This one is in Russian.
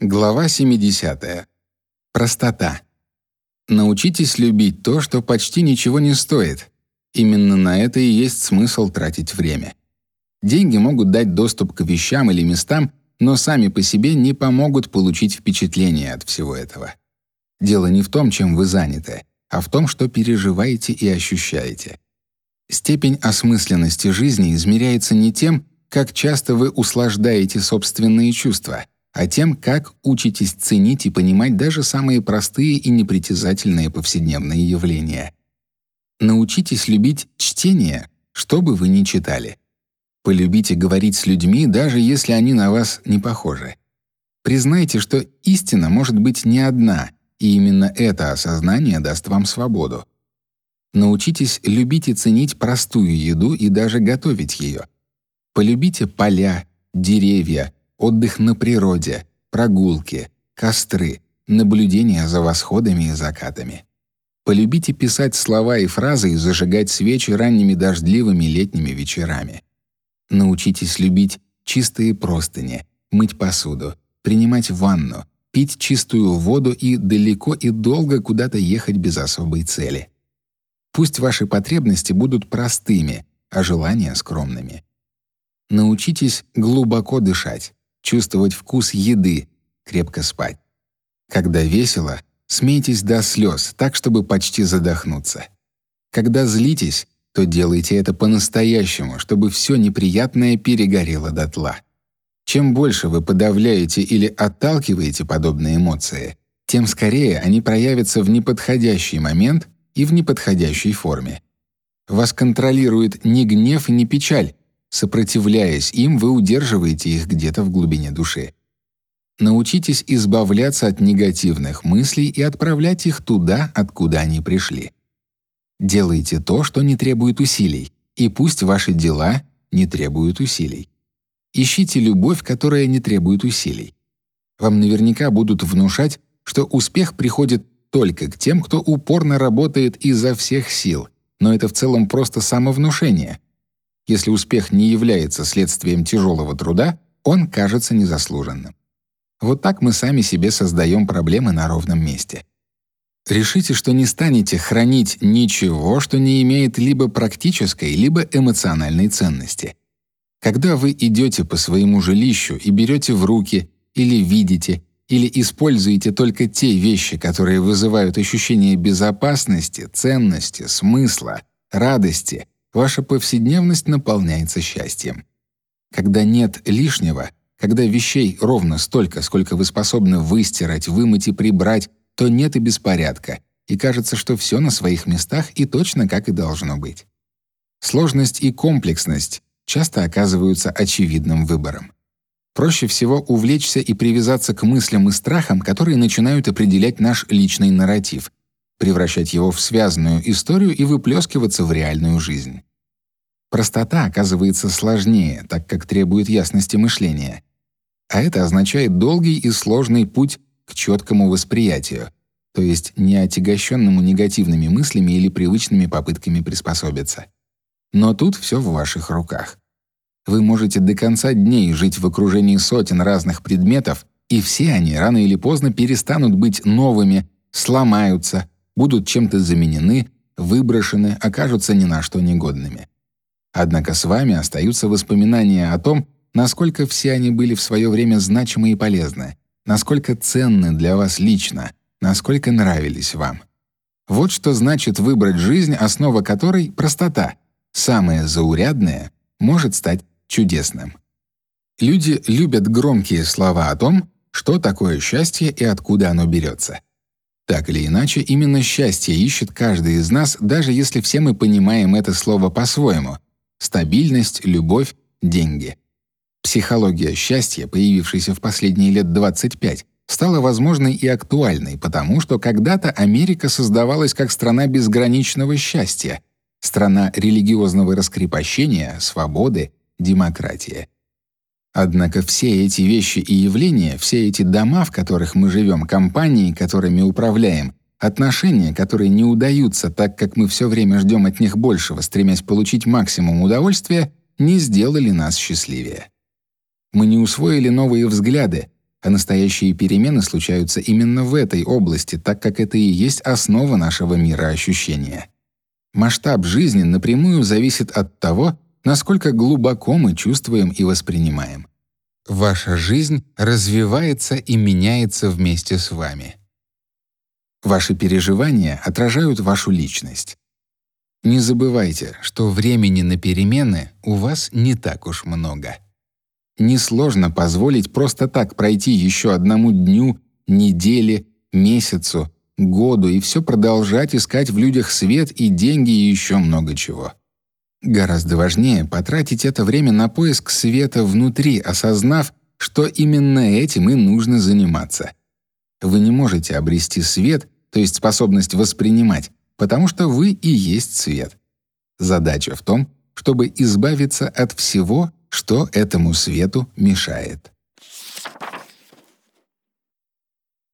Глава 70. Простота. Научитесь любить то, что почти ничего не стоит. Именно на это и есть смысл тратить время. Деньги могут дать доступ к вещам или местам, но сами по себе не помогут получить впечатление от всего этого. Дело не в том, чем вы заняты, а в том, что переживаете и ощущаете. Степень осмысленности жизни измеряется не тем, как часто вы услаждаете собственные чувства — а тем, как учитесь ценить и понимать даже самые простые и непритязательные повседневные явления. Научитесь любить чтение, что бы вы ни читали. Полюбите говорить с людьми, даже если они на вас не похожи. Признайте, что истина может быть не одна, и именно это осознание даст вам свободу. Научитесь любить и ценить простую еду и даже готовить ее. Полюбите поля, деревья, отдых на природе, прогулки, костры, наблюдение за восходами и закатами. Полюбите писать слова и фразы и зажигать свечи ранними дождливыми летними вечерами. Научитесь любить чистые простыни, мыть посуду, принимать ванну, пить чистую воду и далеко и долго куда-то ехать без особой цели. Пусть ваши потребности будут простыми, а желания скромными. Научитесь глубоко дышать, чувствовать вкус еды, крепко спать. Когда весело, смейтесь до слез, так чтобы почти задохнуться. Когда злитесь, то делайте это по-настоящему, чтобы все неприятное перегорело дотла. Чем больше вы подавляете или отталкиваете подобные эмоции, тем скорее они проявятся в неподходящий момент и в неподходящей форме. Вас контролирует не гнев и не печаль, Сопротивляясь им, вы удерживаете их где-то в глубине души. Научитесь избавляться от негативных мыслей и отправлять их туда, откуда они пришли. Делайте то, что не требует усилий, и пусть ваши дела не требуют усилий. Ищите любовь, которая не требует усилий. Вам наверняка будут внушать, что успех приходит только к тем, кто упорно работает изо всех сил, но это в целом просто самовнушение, если успех не является следствием тяжелого труда, он кажется незаслуженным. Вот так мы сами себе создаем проблемы на ровном месте. Решите, что не станете хранить ничего, что не имеет либо практической, либо эмоциональной ценности. Когда вы идете по своему жилищу и берете в руки или видите или используете только те вещи, которые вызывают ощущение безопасности, ценности, смысла, радости, ваша повседневность наполняется счастьем. Когда нет лишнего, когда вещей ровно столько, сколько вы способны выстирать, вымыть и прибрать, то нет и беспорядка, и кажется, что все на своих местах и точно как и должно быть. Сложность и комплексность часто оказываются очевидным выбором. Проще всего увлечься и привязаться к мыслям и страхам, которые начинают определять наш личный нарратив, превращать его в связанную историю и выплескиваться в реальную жизнь. Простота оказывается сложнее, так как требует ясности мышления. А это означает долгий и сложный путь к четкому восприятию, то есть не отягощенному негативными мыслями или привычными попытками приспособиться. Но тут все в ваших руках. Вы можете до конца дней жить в окружении сотен разных предметов, и все они рано или поздно перестанут быть новыми, сломаются, будут чем-то заменены, выброшены, окажутся ни на что негодными. Однако с вами остаются воспоминания о том, насколько все они были в свое время значимы и полезны, насколько ценны для вас лично, насколько нравились вам. Вот что значит выбрать жизнь, основа которой — простота. Самое заурядное может стать чудесным. Люди любят громкие слова о том, что такое счастье и откуда оно берется. Так или иначе, именно счастье ищет каждый из нас, даже если все мы понимаем это слово по-своему, Стабильность, любовь, деньги. Психология счастья, появившаяся в последние лет 25, стала возможной и актуальной, потому что когда-то Америка создавалась как страна безграничного счастья, страна религиозного раскрепощения, свободы, демократии. Однако все эти вещи и явления, все эти дома, в которых мы живем, компании, которыми управляем, Отношения, которые не удаются, так как мы все время ждем от них большего, стремясь получить максимум удовольствия, не сделали нас счастливее. Мы не усвоили новые взгляды, а настоящие перемены случаются именно в этой области, так как это и есть основа нашего мира ощущения. Масштаб жизни напрямую зависит от того, насколько глубоко мы чувствуем и воспринимаем. Ваша жизнь развивается и меняется вместе с вами. Ваши переживания отражают вашу личность. Не забывайте, что времени на перемены у вас не так уж много. Несложно позволить просто так пройти еще одному дню, неделе, месяцу, году и все продолжать искать в людях свет и деньги и еще много чего. Гораздо важнее потратить это время на поиск света внутри, осознав, что именно этим и нужно заниматься. Вы не можете обрести свет, то есть способность воспринимать, потому что вы и есть свет. Задача в том, чтобы избавиться от всего, что этому свету мешает.